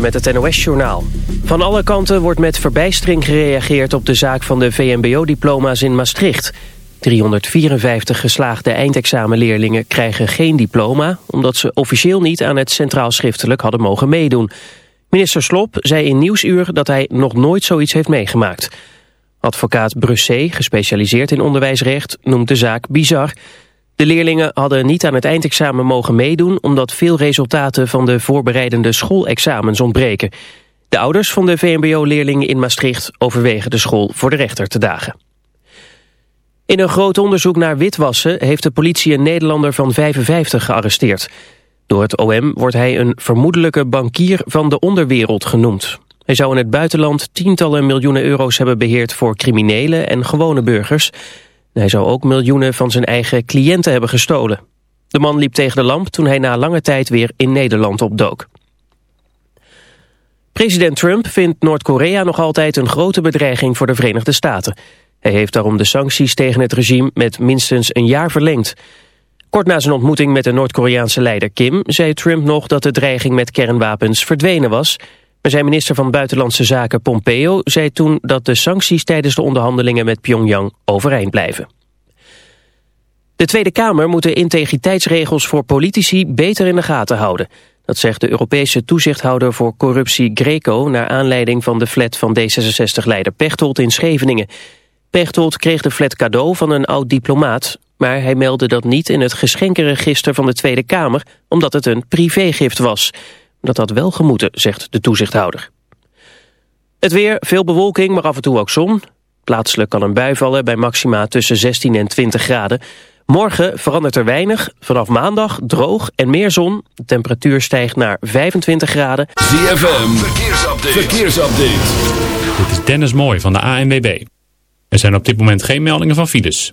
Met het NOS-journaal. Van alle kanten wordt met verbijstering gereageerd op de zaak van de VMBO-diploma's in Maastricht. 354 geslaagde eindexamenleerlingen krijgen geen diploma... omdat ze officieel niet aan het centraal schriftelijk hadden mogen meedoen. Minister Slop zei in Nieuwsuur dat hij nog nooit zoiets heeft meegemaakt. Advocaat Brusset, gespecialiseerd in onderwijsrecht, noemt de zaak bizar... De leerlingen hadden niet aan het eindexamen mogen meedoen... omdat veel resultaten van de voorbereidende schoolexamens ontbreken. De ouders van de VMBO-leerlingen in Maastricht overwegen de school voor de rechter te dagen. In een groot onderzoek naar witwassen heeft de politie een Nederlander van 55 gearresteerd. Door het OM wordt hij een vermoedelijke bankier van de onderwereld genoemd. Hij zou in het buitenland tientallen miljoenen euro's hebben beheerd voor criminelen en gewone burgers... Hij zou ook miljoenen van zijn eigen cliënten hebben gestolen. De man liep tegen de lamp toen hij na lange tijd weer in Nederland opdook. President Trump vindt Noord-Korea nog altijd een grote bedreiging voor de Verenigde Staten. Hij heeft daarom de sancties tegen het regime met minstens een jaar verlengd. Kort na zijn ontmoeting met de Noord-Koreaanse leider Kim... zei Trump nog dat de dreiging met kernwapens verdwenen was... Maar zijn minister van Buitenlandse Zaken Pompeo zei toen dat de sancties tijdens de onderhandelingen met Pyongyang overeind blijven. De Tweede Kamer moet de integriteitsregels voor politici beter in de gaten houden. Dat zegt de Europese toezichthouder voor corruptie Greco... naar aanleiding van de flat van D66-leider Pechtold in Scheveningen. Pechtold kreeg de flat cadeau van een oud-diplomaat... maar hij meldde dat niet in het geschenkenregister van de Tweede Kamer... omdat het een privégift was... Dat had wel gemoeten, zegt de toezichthouder. Het weer, veel bewolking, maar af en toe ook zon. Plaatselijk kan een bui vallen bij maxima tussen 16 en 20 graden. Morgen verandert er weinig. Vanaf maandag droog en meer zon. De temperatuur stijgt naar 25 graden. ZFM, verkeersupdate. verkeersupdate. Dit is Dennis Mooi van de ANWB. Er zijn op dit moment geen meldingen van files.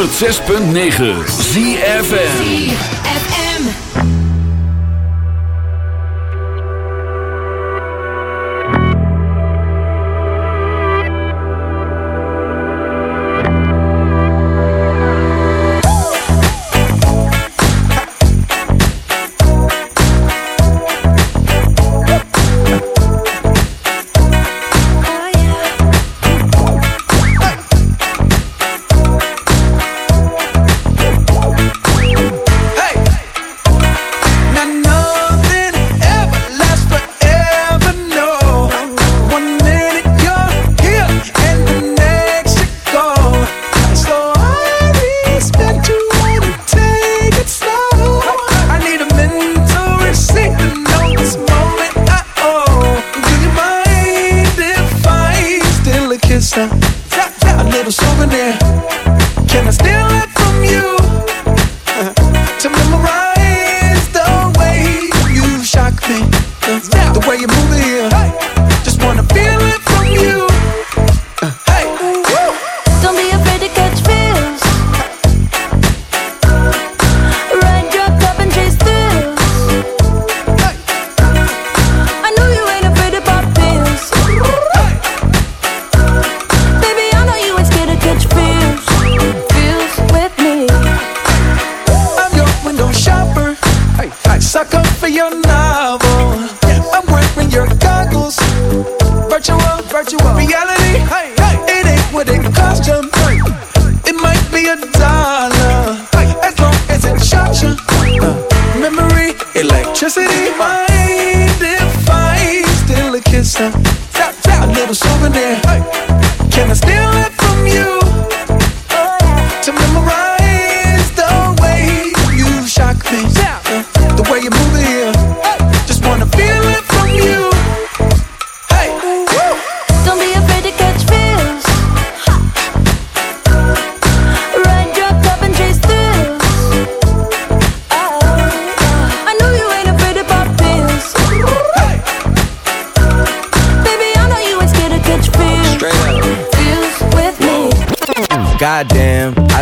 106.9 ZFN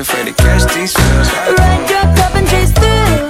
Afraid to catch these feels. Ride your cup and chase thrills.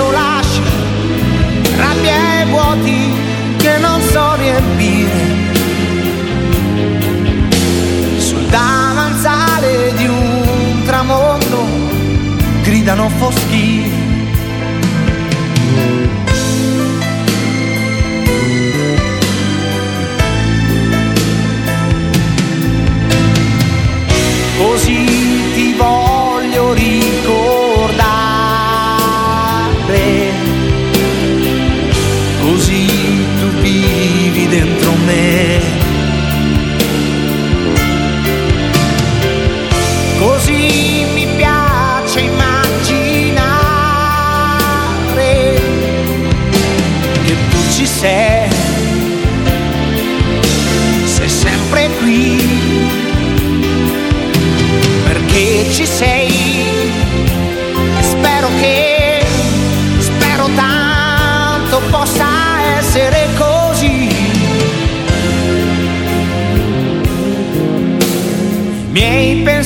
senso lasci rabbia e vuoti che non so riempire. Sul davanzale di un tramonto gridano foschie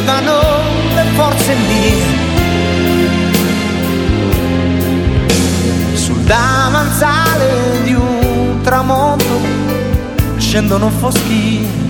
arrivano le forze mie. Sul davanzale di un tramonto scendono foschie.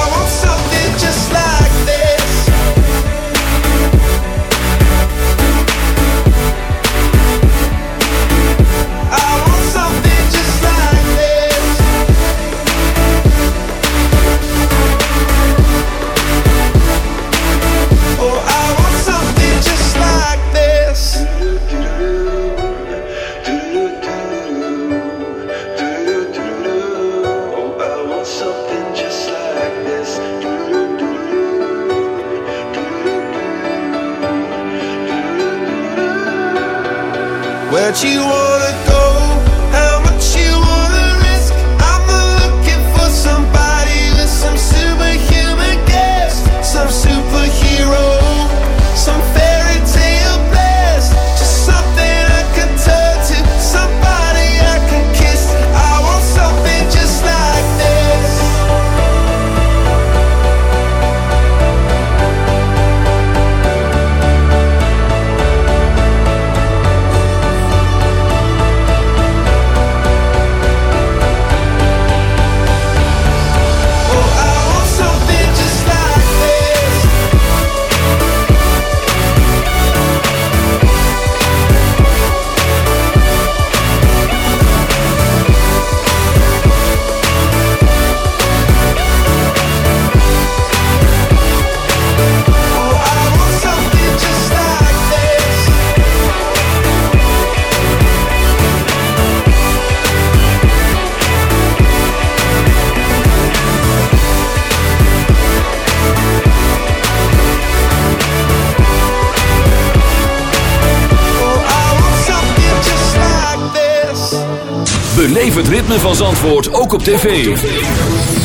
van Zandvoort ook op tv.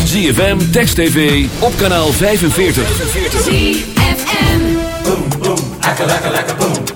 ZFM, Text TV, op kanaal 45. Boom, boom, boom.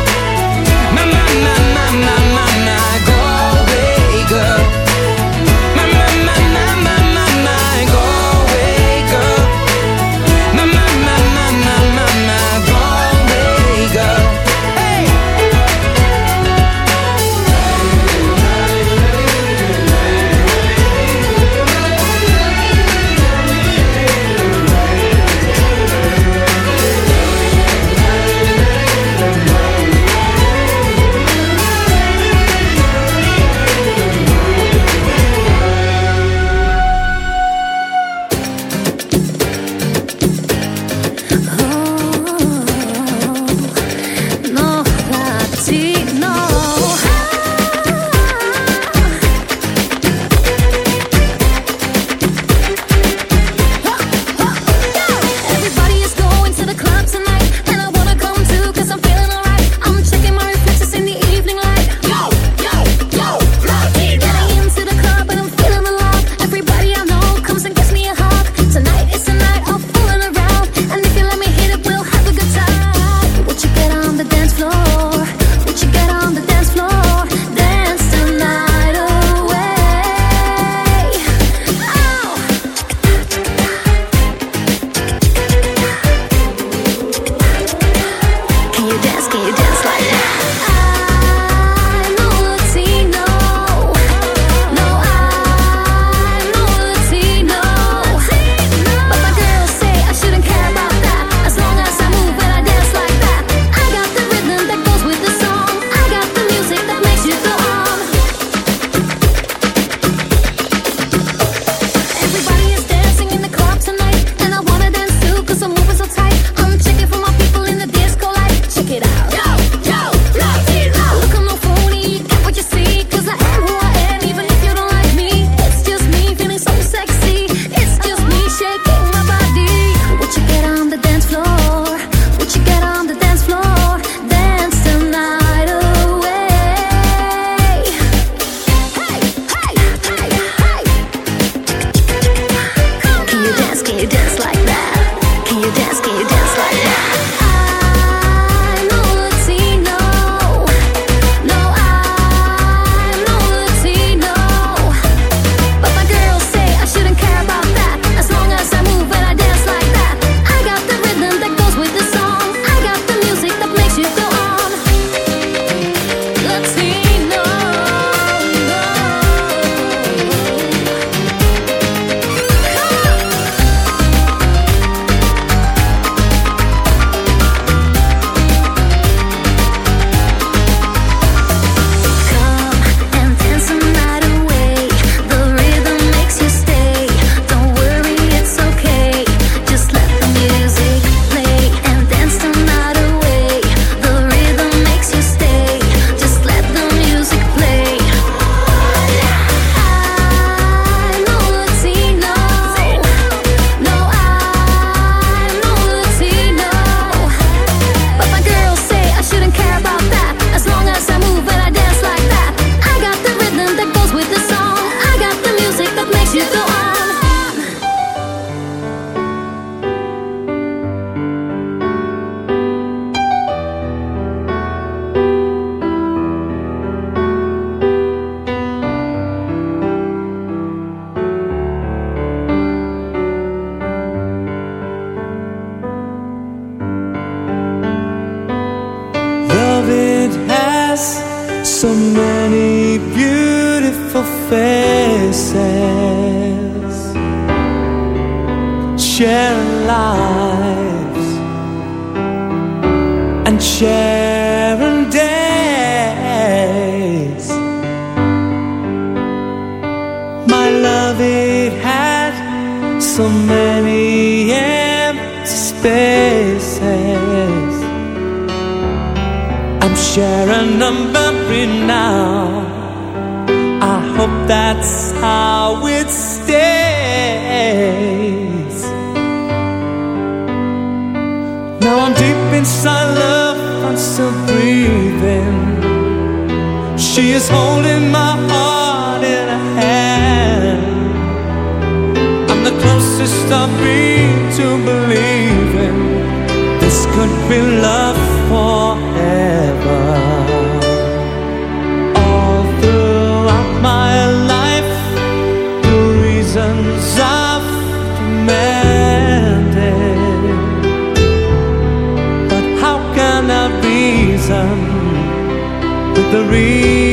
My, my, my, my, Sharing a memory now. I hope that's how it stays. Now I'm deep inside love, I'm still breathing. She is holding my heart in her hand. I'm the closest I've been to believing this could be love the reason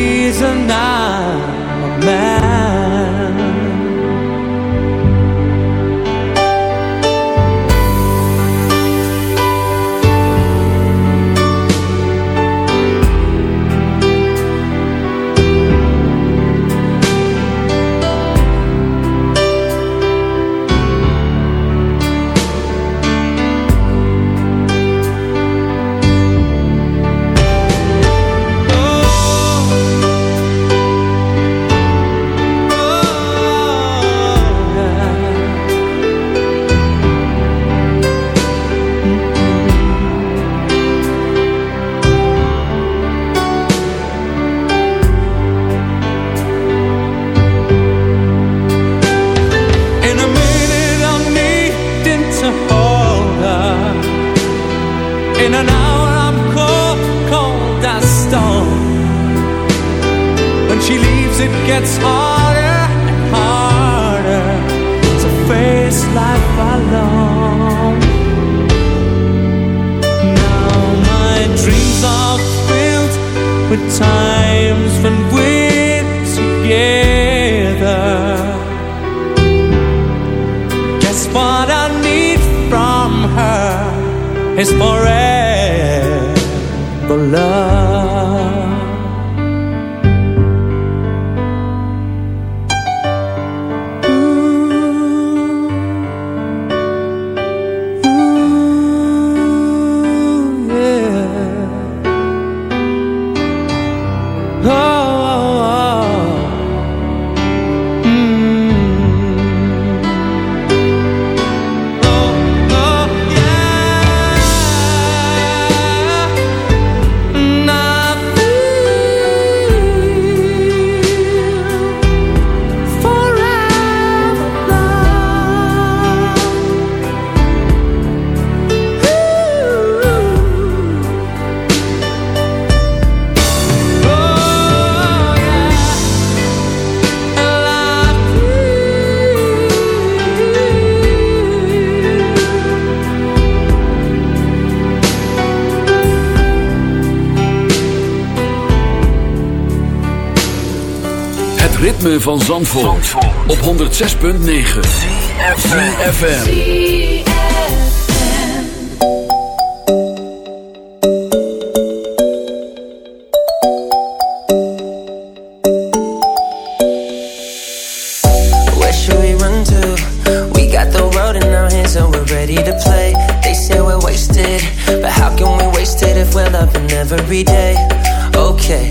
In an hour I'm cold, cold as stone. When she leaves it gets harder and harder To face life alone. Now my dreams are filled with times when we're together. Guess what I need from her is forever van Zandvoort, op 106.9 FM. Where should we run to? We got the road in our hands and we're ready to play. They say we're wasted, but how can we waste it if we're loving every day? Okay,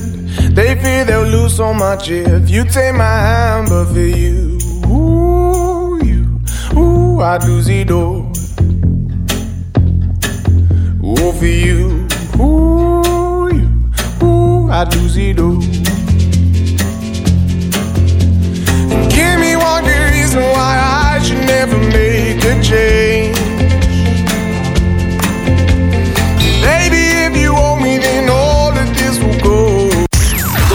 They fear they'll lose so much if you take my hand, but for you, ooh, you, ooh, I'd lose it all. Ooh, for you, ooh, you, ooh, I'd lose it all. Give me one good reason why I should never make a change. Baby, if you owe me, then all